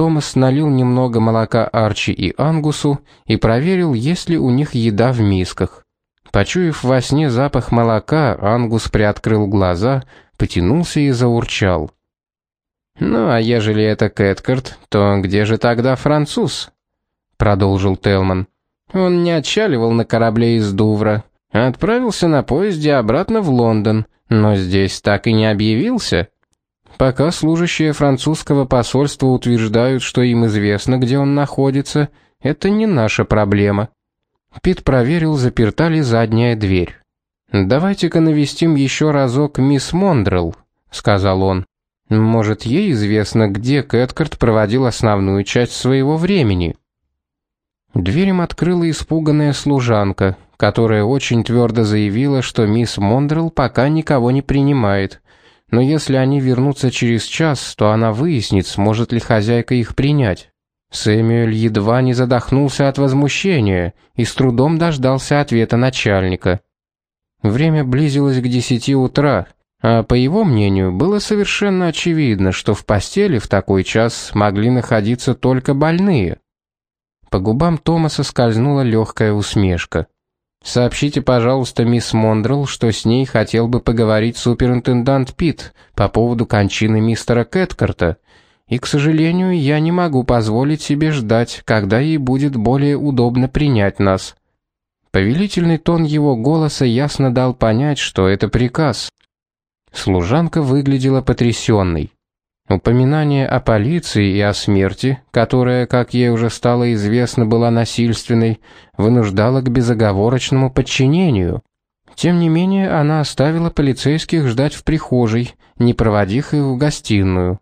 Томас налил немного молока Арчи и Ангусу и проверил, есть ли у них еда в мисках. Почуяв во сне запах молока, Ангус приоткрыл глаза, потянулся и заурчал. «Ну, а ежели это Кэткарт, то где же тогда француз?» Продолжил Телман. «Он не отчаливал на корабле из Дувра, отправился на поезде обратно в Лондон, но здесь так и не объявился. Пока служащие французского посольства утверждают, что им известно, где он находится, это не наша проблема». Пит проверил, заперта ли задняя дверь. «Давайте-ка навестим еще разок мисс Мондрелл», — сказал он. Может, ей известно, где Кэткарт проводил основную часть своего времени. Дверь им открыла испуганная служанка, которая очень твердо заявила, что мисс Мондрелл пока никого не принимает, но если они вернутся через час, то она выяснит, сможет ли хозяйка их принять. Сэмюэль едва не задохнулся от возмущения и с трудом дождался ответа начальника. Время близилось к десяти утра, а по его мнению, было совершенно очевидно, что в постели в такой час могли находиться только больные. По губам Томаса скользнула легкая усмешка. «Сообщите, пожалуйста, мисс Мондрелл, что с ней хотел бы поговорить суперинтендант Пит по поводу кончины мистера Кэткарта, и, к сожалению, я не могу позволить себе ждать, когда ей будет более удобно принять нас». Повелительный тон его голоса ясно дал понять, что это приказ, Служанка выглядела потрясенной. Упоминание о полиции и о смерти, которая, как ей уже стало известно, была насильственной, вынуждало к безоговорочному подчинению. Тем не менее, она оставила полицейских ждать в прихожей, не проводив их в гостиную.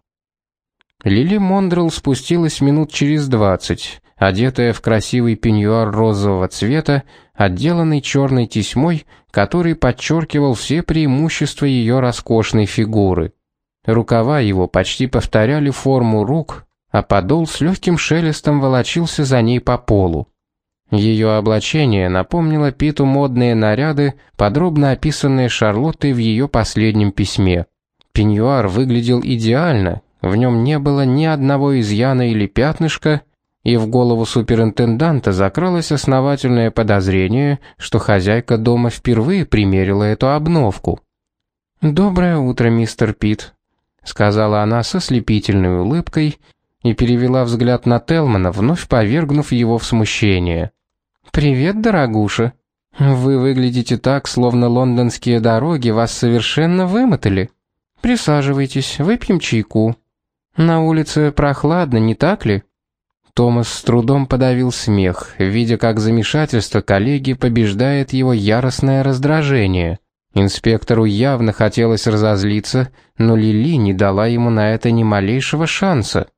Лили Мондрелл спустилась минут через двадцать, одетая в красивый пеньюар розового цвета, отделанный черной тесьмой, который подчеркивал все преимущества ее роскошной фигуры. Рукава его почти повторяли форму рук, а подол с легким шелестом волочился за ней по полу. Ее облачение напомнило Питу модные наряды, подробно описанные Шарлоттой в ее последнем письме. Пеньюар выглядел идеально, в нем не было ни одного изъяна или пятнышка, и в голову суперинтенданта закралось основательное подозрение, что хозяйка дома впервые примерила эту обновку. «Доброе утро, мистер Пит», — сказала она со слепительной улыбкой и перевела взгляд на Телмана, вновь повергнув его в смущение. «Привет, дорогуша. Вы выглядите так, словно лондонские дороги вас совершенно вымотали. Присаживайтесь, выпьем чайку. На улице прохладно, не так ли?» Томас с трудом подавил смех, видя, как замешательство коллеги побеждает его яростное раздражение. Инспектору явно хотелось разозлиться, но Лили не дала ему на это ни малейшего шанса.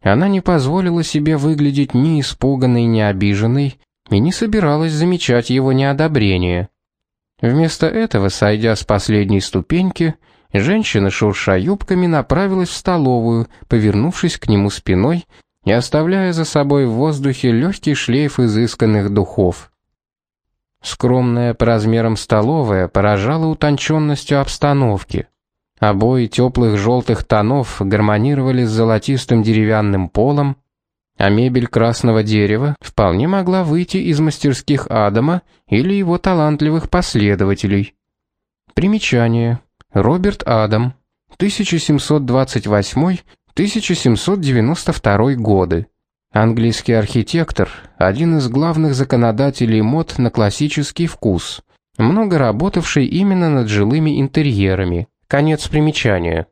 Она не позволила себе выглядеть ни испуганной, ни обиженной и не собиралась замечать его неодобрение. Вместо этого, сойдя с последней ступеньки, женщина, шурша юбками, направилась в столовую, повернувшись к нему спиной и оставляя за собой в воздухе легкий шлейф изысканных духов. Скромная по размерам столовая поражала утонченностью обстановки. Обои теплых желтых тонов гармонировали с золотистым деревянным полом, а мебель красного дерева вполне могла выйти из мастерских Адама или его талантливых последователей. Примечание. Роберт Адам. 1728 1792 годы. Английский архитектор, один из главных законодателей мод на классический вкус, много работавший именно над жилыми интерьерами. Конец примечания.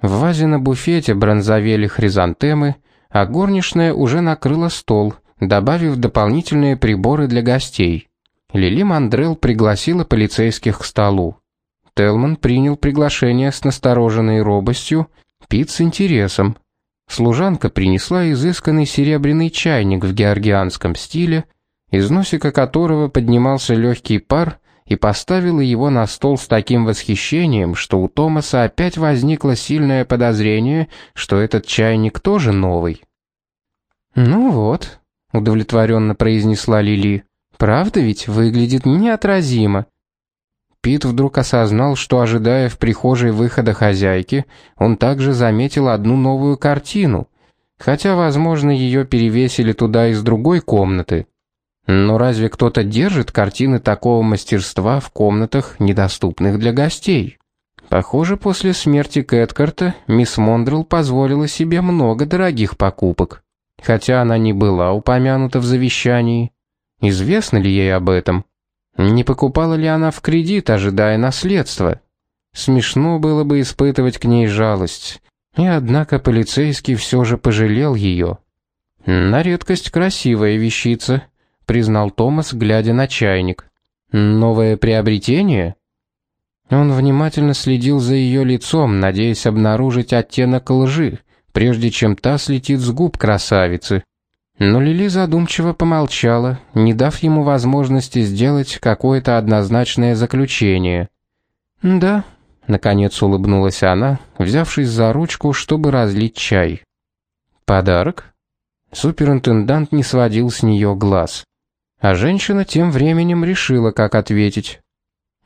В вазе на буфете бронзовели хризантемы, а горничная уже накрыла стол, добавив дополнительные приборы для гостей. Лили Мандрел пригласила полицейских к столу. Телман принял приглашение с настороженной робостью Пит с интересом. Служанка принесла изысканный серебряный чайник в георгианском стиле, из носика которого поднимался легкий пар, и поставила его на стол с таким восхищением, что у Томаса опять возникло сильное подозрение, что этот чайник тоже новый. «Ну вот», — удовлетворенно произнесла Лили, — «правда ведь выглядит неотразимо. Пит вдруг осознал, что, ожидая в прихожей выхода хозяйки, он также заметил одну новую картину. Хотя, возможно, ее перевесили туда из другой комнаты. Но разве кто-то держит картины такого мастерства в комнатах, недоступных для гостей? Похоже, после смерти Кэткарта мисс Мондрелл позволила себе много дорогих покупок. Хотя она не была упомянута в завещании. Известно ли ей об этом? Не покупала ли она в кредит, ожидая наследства? Смешно было бы испытывать к ней жалость. И однако полицейский все же пожалел ее. На редкость красивая вещица, признал Томас, глядя на чайник. Новое приобретение? Он внимательно следил за ее лицом, надеясь обнаружить оттенок лжи, прежде чем та слетит с губ красавицы. Но Лили задумчиво помолчала, не дав ему возможности сделать какое-то однозначное заключение. "Да", наконец улыбнулась она, взявшись за ручку, чтобы разлить чай. "Подарок?" Суперинтендант не сводил с нее глаз. А женщина тем временем решила, как ответить.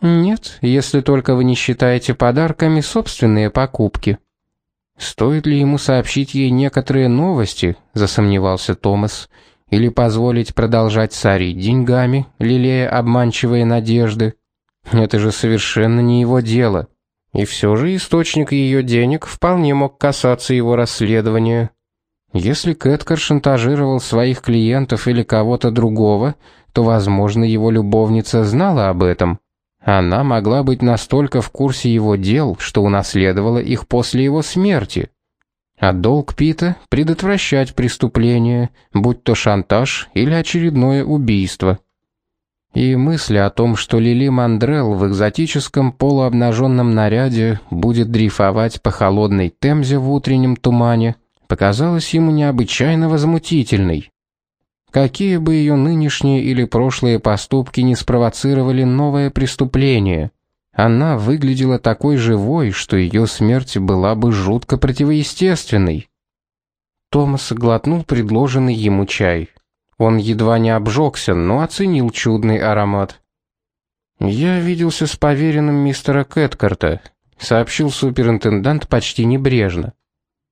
Нет, если только вы не считаете подарками собственные покупки. Стоит ли ему сообщить ей некоторые новости, засомневался Томас, или позволить продолжать сорить деньгами, лелея обманчивые надежды? Это же совершенно не его дело. И все же источник ее денег вполне мог касаться его расследования. Если Кэткар шантажировал своих клиентов или кого-то другого, то, возможно, его любовница знала об этом. Она могла быть настолько в курсе его дел, что унаследовала их после его смерти. А долг Пита — предотвращать преступление, будь то шантаж или очередное убийство. И мысли о том, что Лили Мандрел в экзотическом полуобнаженном наряде будет дрейфовать по холодной Темзе в утреннем тумане — показалась ему необычайно возмутительной. Какие бы ее нынешние или прошлые поступки не спровоцировали новое преступление, она выглядела такой живой, что ее смерть была бы жутко противоестественной. Томас глотнул предложенный ему чай. Он едва не обжегся, но оценил чудный аромат. Я виделся с поверенным мистера Кэткарта, сообщил суперинтендант почти небрежно.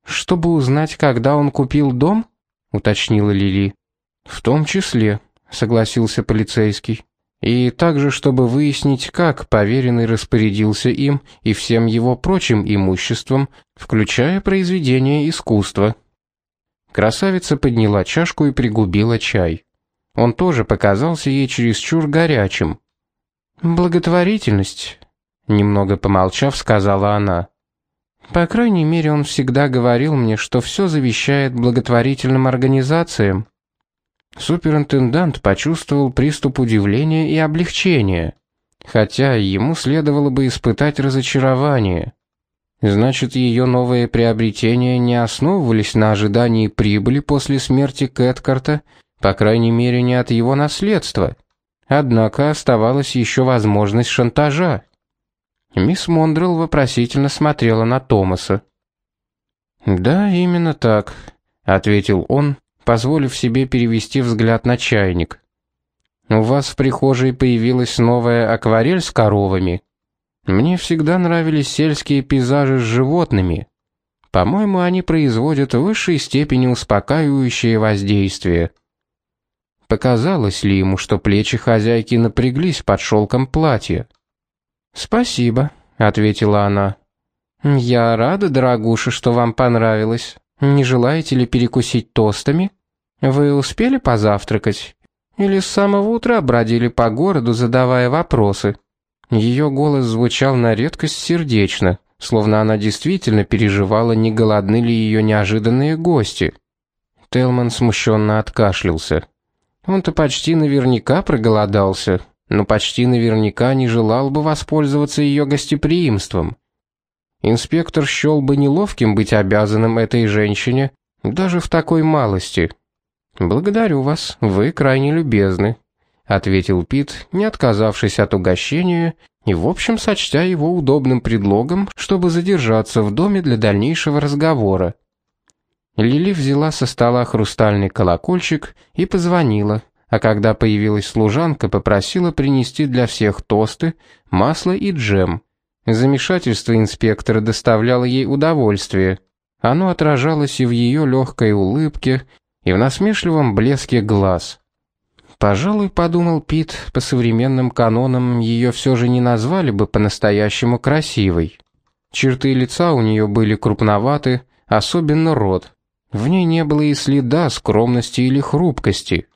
Чтобы узнать, когда он купил дом? уточнила Лили. В том числе, согласился полицейский. И также, чтобы выяснить, как поверенный распорядился им и всем его прочим имуществом, включая произведения искусства. Красавица подняла чашку и пригубила чай. Он тоже показался ей чересчур горячим. Благотворительность, немного помолчав, сказала она. По крайней мере, он всегда говорил мне, что все завещает благотворительным организациям. Суперинтендант почувствовал приступ удивления и облегчения, хотя ему следовало бы испытать разочарование. Значит, ее новые приобретения не основывались на ожидании прибыли после смерти Кэткарта, по крайней мере, не от его наследства. Однако оставалась еще возможность шантажа. Мисс Мондрелл вопросительно смотрела на Томаса. "Да, именно так", ответил он, позволив себе перевести взгляд на чайник. "У вас в прихожей появилась новая акварель с коровами. Мне всегда нравились сельские пейзажи с животными. По-моему, они производят в высшей степени успокаивающее воздействие". Показалось ли ему, что плечи хозяйки напряглись под шелком платья? «Спасибо», — ответила она. «Я рада, дорогуша, что вам понравилось. Не желаете ли перекусить тостами? Вы успели позавтракать? Или с самого утра бродили по городу, задавая вопросы?» Ее голос звучал на редкость сердечно, словно она действительно переживала, не голодны ли ее неожиданные гости. Телман смущенно откашлялся. Он-то почти наверняка проголодался, но почти наверняка не желал бы воспользоваться ее гостеприимством. Инспектор счел бы неловким быть обязанным этой женщине, даже в такой малости. «Благодарю вас, вы крайне любезны», — ответил Пит, не отказавшись от угощения и, в общем, сочтя его удобным предлогом, чтобы задержаться в доме для дальнейшего разговора. Лили взяла со стола хрустальный колокольчик и позвонила а когда появилась служанка, попросила принести для всех тосты, масло и джем. Замешательство инспектора доставляло ей удовольствие. Оно отражалось и в ее легкой улыбке, и в насмешливом блеске глаз. Пожалуй, подумал Пит, по современным канонам ее все же не назвали бы по-настоящему красивой. Черты лица у нее были крупноваты, особенно рот. В ней не было и следа скромности или хрупкости.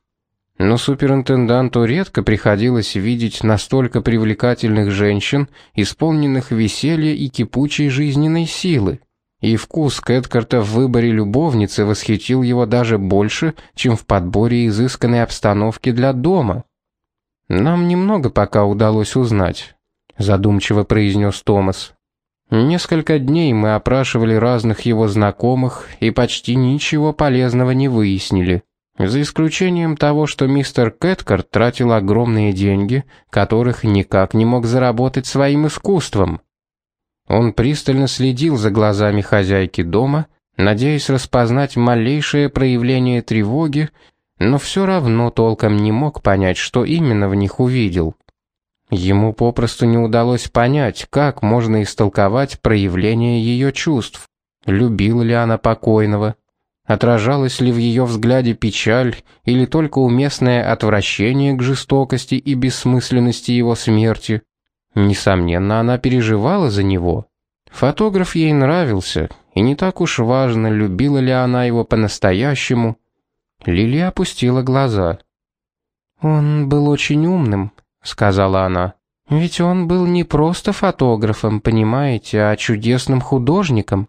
Но суперинтенданту редко приходилось видеть настолько привлекательных женщин, исполненных веселья и кипучей жизненной силы. И вкус Кэткарта в выборе любовницы восхитил его даже больше, чем в подборе изысканной обстановки для дома. Нам немного пока удалось узнать, задумчиво произнес Томас. Несколько дней мы опрашивали разных его знакомых и почти ничего полезного не выяснили. За исключением того, что мистер Кэткарт тратил огромные деньги, которых никак не мог заработать своим искусством. Он пристально следил за глазами хозяйки дома, надеясь распознать малейшее проявление тревоги, но все равно толком не мог понять, что именно в них увидел. Ему попросту не удалось понять, как можно истолковать проявление ее чувств. Любила ли она покойного? Отражалась ли в ее взгляде печаль или только уместное отвращение к жестокости и бессмысленности его смерти? Несомненно, она переживала за него. Фотограф ей нравился, и не так уж важно, любила ли она его по-настоящему. Лили опустила глаза. «Он был очень умным», — сказала она. «Ведь он был не просто фотографом, понимаете, а чудесным художником».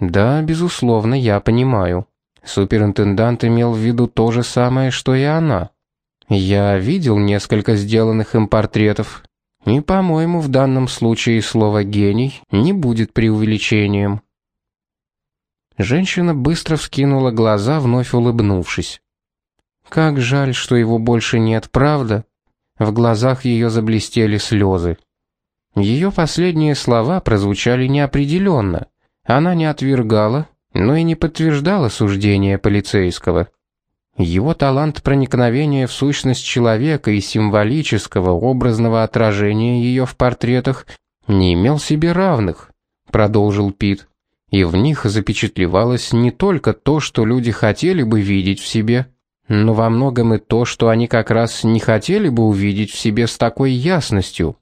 Да, безусловно, я понимаю. Суперинтендант имел в виду то же самое, что и она. Я видел несколько сделанных им портретов, и, по-моему, в данном случае слово гений не будет преувеличением. Женщина быстро вскинула глаза, вновь улыбнувшись. Как жаль, что его больше нет, правда? В глазах ее заблестели слезы. Ее последние слова прозвучали неопределенно. Она не отвергала, но и не подтверждала суждения полицейского. Его талант проникновения в сущность человека и символического образного отражения ее в портретах не имел себе равных, продолжил Пит. И в них запечатлевалось не только то, что люди хотели бы видеть в себе, но во многом и то, что они как раз не хотели бы увидеть в себе с такой ясностью.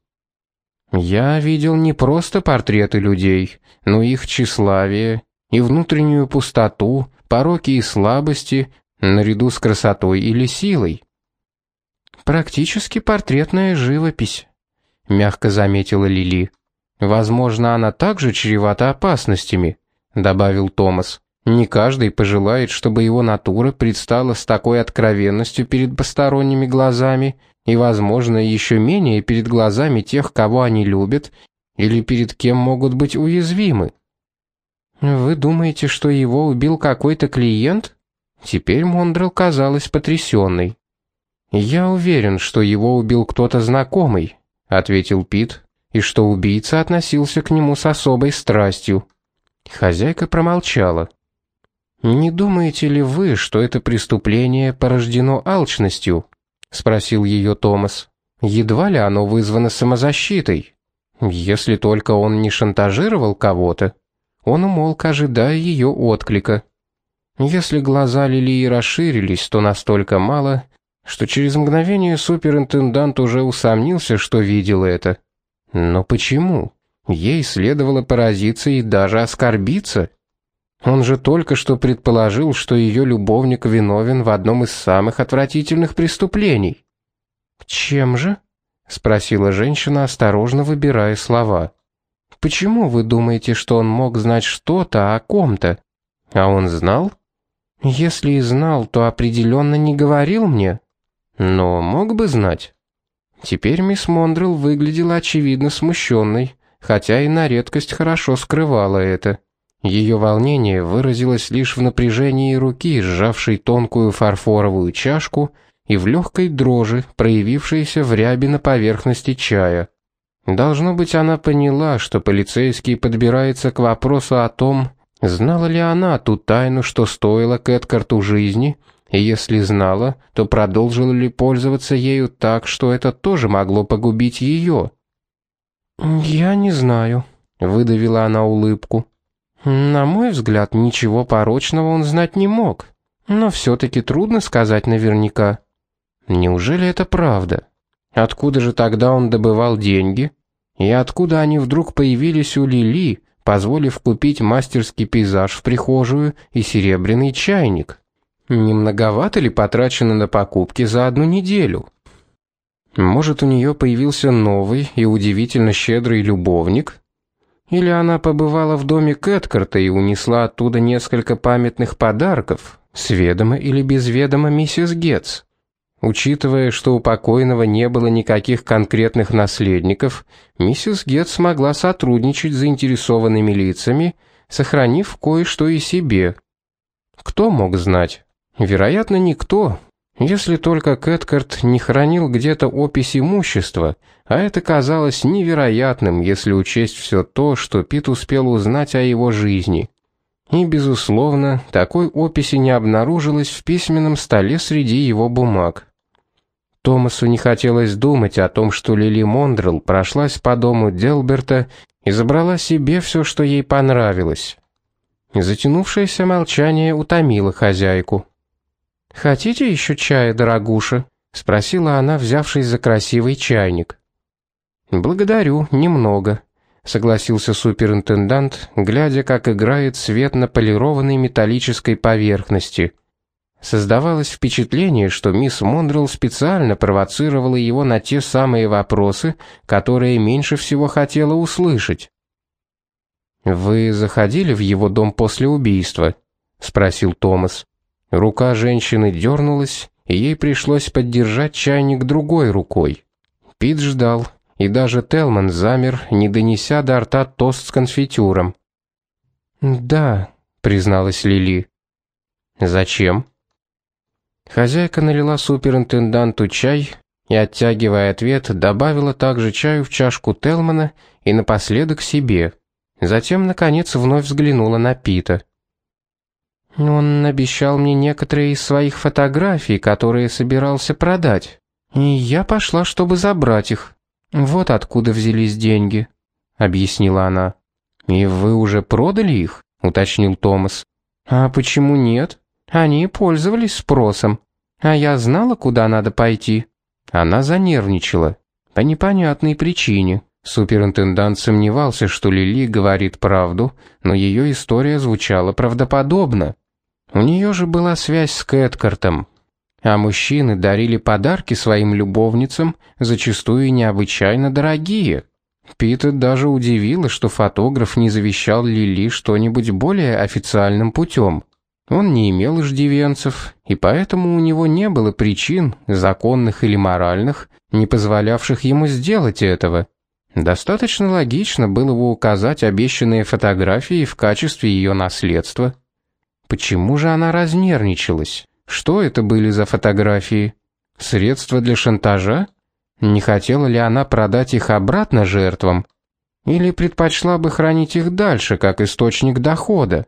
Я видел не просто портреты людей, но их тщеславие и внутреннюю пустоту, пороки и слабости, наряду с красотой или силой. Практически портретная живопись, мягко заметила Лили. Возможно, она также чревата опасностями, добавил Томас. Не каждый пожелает, чтобы его натура предстала с такой откровенностью перед посторонними глазами и, возможно, еще менее перед глазами тех, кого они любят, или перед кем могут быть уязвимы. Вы думаете, что его убил какой-то клиент? Теперь Мондрел казалась потрясенной. Я уверен, что его убил кто-то знакомый, ответил Пит, и что убийца относился к нему с особой страстью. Хозяйка промолчала. Не думаете ли вы, что это преступление порождено алчностью? Спросил ее Томас. Едва ли оно вызвано самозащитой. Если только он не шантажировал кого-то. Он умолк, ожидая ее отклика. Если глаза Лилии расширились, то настолько мало, что через мгновение суперинтендант уже усомнился, что видел это. Но почему? Ей следовало поразиться и даже оскорбиться. Он же только что предположил, что ее любовник виновен в одном из самых отвратительных преступлений. Чем же? спросила женщина, осторожно выбирая слова. Почему вы думаете, что он мог знать что-то о ком-то? А он знал? Если и знал, то определенно не говорил мне. Но мог бы знать. Теперь мисс Мондрел выглядела очевидно смущенной, хотя и на редкость хорошо скрывала это. Ее волнение выразилось лишь в напряжении руки, сжавшей тонкую фарфоровую чашку, и в легкой дрожи, проявившейся в ряби на поверхности чая. Должно быть, она поняла, что полицейский подбирается к вопросу о том, знала ли она ту тайну, что стоила Кэткарту жизни, и если знала, то продолжила ли пользоваться ею так, что это тоже могло погубить ее. «Я не знаю», — выдавила она улыбку. На мой взгляд, ничего порочного он знать не мог. Но все таки трудно сказать наверняка. Неужели это правда? Откуда же тогда он добывал деньги? И откуда они вдруг появились у Лили, позволив купить мастерский пейзаж в прихожую и серебряный чайник? Не многовато ли потрачено на покупки за одну неделю? Может, у нее появился новый и удивительно щедрый любовник? Или она побывала в доме Кэткарта и унесла оттуда несколько памятных подарков, с ведома или без ведома миссис Гетц? Учитывая, что у покойного не было никаких конкретных наследников, миссис Гетц смогла сотрудничать с заинтересованными лицами, сохранив кое-что и себе. Кто мог знать? Вероятно, никто, если только Кэткарт не хранил где-то опись имущества, а это казалось невероятным, если учесть все то, что Пит успел узнать о его жизни. И безусловно, такой описи не обнаружилось в письменном столе среди его бумаг. Томасу не хотелось думать о том, что Лили Мондрелл прошлась по дому Делберта и забрала себе все, что ей понравилось. Затянувшееся молчание утомило хозяйку. Хотите еще чая, дорогуша? спросила она, взявшись за красивый чайник. Благодарю, немного, согласился суперинтендант, глядя, как играет свет на полированной металлической поверхности. Создавалось впечатление, что мисс Мондрелл специально провоцировала его на те самые вопросы, которые меньше всего хотела услышать. Вы заходили в его дом после убийства? спросил Томас. Рука женщины дернулась, и ей пришлось поддержать чайник другой рукой. Пит ждал, и даже Телман замер, не донеся до рта тост с конфитюром. "Да", призналась Лили. "Зачем?" Хозяйка налила суперинтенданту чай и оттягивая ответ, добавила также чаю в чашку Телмана и напоследок себе. Затем наконец вновь взглянула на Пита. Он обещал мне некоторые из своих фотографий, которые собирался продать. И я пошла, чтобы забрать их. Вот откуда взялись деньги, объяснила она. И вы уже продали их? уточнил Томас. А почему нет? Они пользовались спросом. А я знала, куда надо пойти. Она занервничала по непонятной причине. Суперинтендант сомневался, что Лили говорит правду, но ее история звучала правдоподобно. У нее же была связь с Кэткартом, а мужчины дарили подарки своим любовницам, зачастую необычайно дорогие. Пита даже удивило, что фотограф не завещал Лили что-нибудь более официальным путем. Он не имел иждивенцев, и поэтому у него не было причин, законных или моральных, не позволявших ему сделать этого. Достаточно логично было бы указать обещанные фотографии в качестве ее наследства. Почему же она разнервничалась? Что это были за фотографии? Средства для шантажа? Не хотела ли она продать их обратно жертвам? Или предпочла бы хранить их дальше, как источник дохода?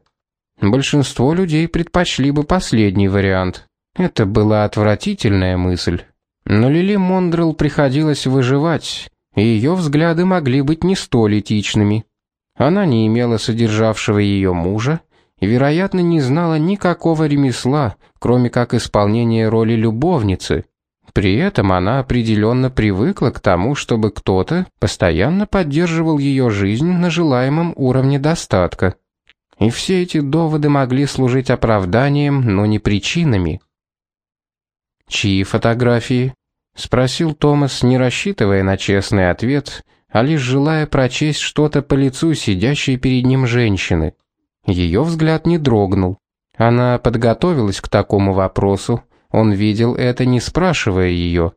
Большинство людей предпочли бы последний вариант. Это была отвратительная мысль. Но Лили Мондрелл приходилось выживать, и ее взгляды могли быть не столь этичными. Она не имела содержавшего ее мужа, и, вероятно, не знала никакого ремесла, кроме как исполнения роли любовницы. При этом она определенно привыкла к тому, чтобы кто-то постоянно поддерживал ее жизнь на желаемом уровне достатка. И все эти доводы могли служить оправданием, но не причинами. Чьи фотографии? спросил Томас, не рассчитывая на честный ответ, а лишь желая прочесть что-то по лицу сидящей перед ним женщины. Ее взгляд не дрогнул. Она подготовилась к такому вопросу. Он видел это, не спрашивая ее.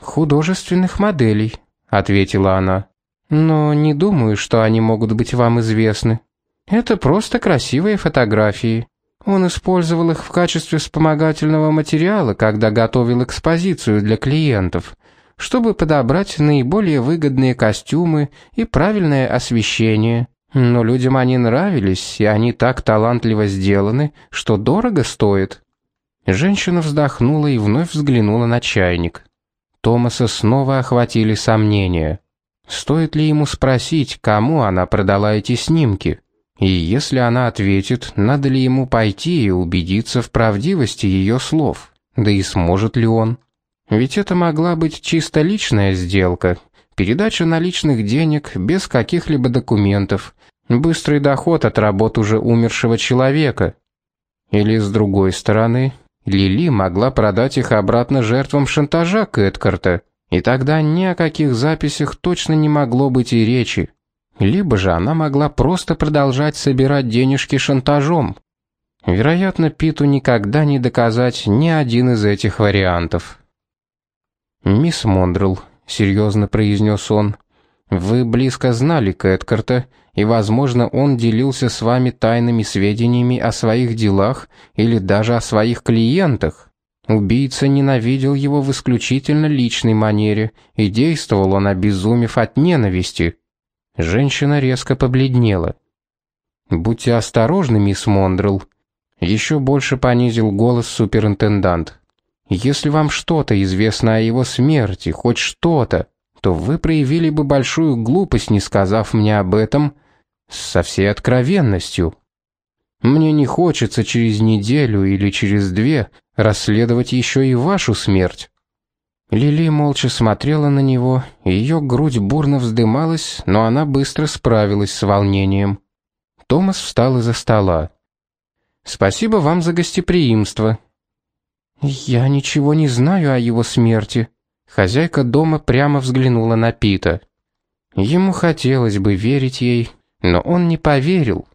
Художественных моделей, ответила она. Но не думаю, что они могут быть вам известны. Это просто красивые фотографии. Он использовал их в качестве вспомогательного материала, когда готовил экспозицию для клиентов, чтобы подобрать наиболее выгодные костюмы и правильное освещение. Но людям они нравились, и они так талантливо сделаны, что дорого стоит. Женщина вздохнула и вновь взглянула на чайник. Томаса снова охватили сомнения. Стоит ли ему спросить, кому она продала эти снимки? И если она ответит, надо ли ему пойти и убедиться в правдивости ее слов, да и сможет ли он? Ведь это могла быть чисто личная сделка, передача наличных денег без каких-либо документов, быстрый доход от работ уже умершего человека. Или с другой стороны, Лили могла продать их обратно жертвам шантажа Кэткарта, и тогда ни о каких записях точно не могло быть и речи. Либо же она могла просто продолжать собирать денежки шантажом. Вероятно, Питу никогда не доказать ни один из этих вариантов. «Мисс Мондрелл», — серьезно произнес он, — «вы близко знали Кэткарта, и, возможно, он делился с вами тайными сведениями о своих делах или даже о своих клиентах. Убийца ненавидел его в исключительно личной манере, и действовал он обезумев от ненависти». Женщина резко побледнела. «Будьте осторожны, мисс Мондрелл», — еще больше понизил голос суперинтендант. Если вам что-то известно о его смерти, хоть что-то, то вы проявили бы большую глупость, не сказав мне об этом со всей откровенностью. Мне не хочется через неделю или через две расследовать еще и вашу смерть. Лили молча смотрела на него, ее грудь бурно вздымалась, но она быстро справилась с волнением. Томас встал из-за стола. Спасибо вам за гостеприимство, «Я ничего не знаю о его смерти». Хозяйка дома прямо взглянула на Пита. Ему хотелось бы верить ей, но он не поверил.